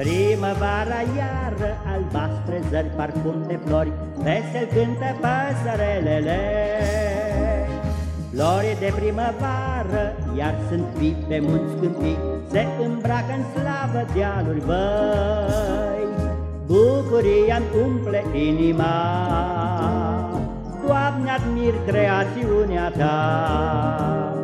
Primăvara iară, albastre zări, parfum de flori, Vesel cântă păsărelele. Flori de primăvară, iar sunt vii pe munți câmpii, Se îmbracă în slavă dealuri văi. Bucuria-mi umple inima, Doamne, admir creațiunea Ta.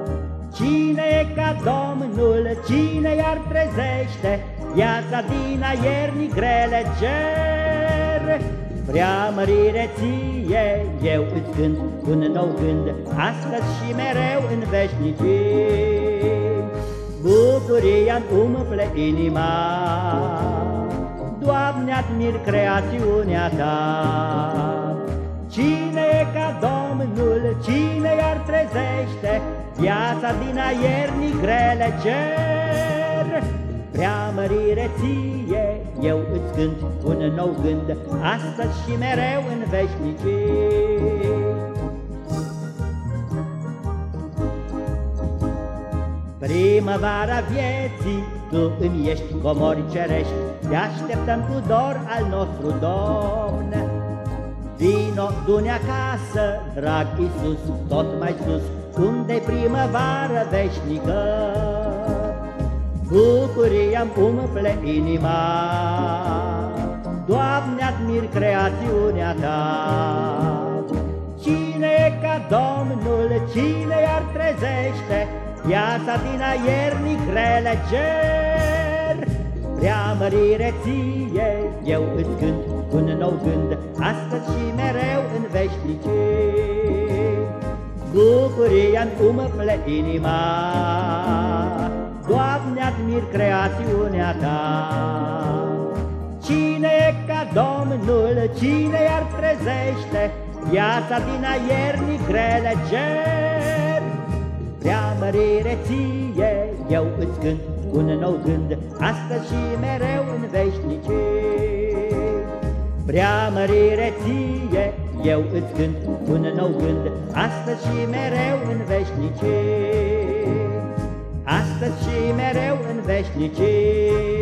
Cine e ca Domnul, cine iar trezește Viața din aierni grele cer. Preamărire ție, eu îți cânt un nou gând Astăzi și mereu în veșnicii. Bucuria-mi umple inima. Doamne, admir creațiunea Ta. Cine e ca Domnul, cine iar trezește? Viața din aierni grele cer Preamărire ție, eu îți cânt un nou gând Astăzi și mereu în veșnicii Primăvara vieții, tu îmi ești comori cerești Te așteptăm cu dor al nostru Domn Vino, du-ne acasă, drag Iisus, tot mai sus unde primăvară veșnică. Bucuria-mi umple inima, Doamne, admir creațiunea Ta. Cine e ca Domnul, cine iar trezește Viața din aiernic grele cer? Preamărire ție, eu îți cânt un nou gând, Astăzi și mereu în veșnicii. Bucuria-mi umple inima, Doamne, admir creațiunea Ta. Cine e ca Domnul, cine iar trezește Viața din aierni grele cer? Preamărire ție, eu îți cânt un nou gând, Astăzi și mereu în veșnicii. Preamărire ție, eu îți cânt un nou gând, Astăzi și mereu în veșnicii. Astăzi și mereu în veșnicii.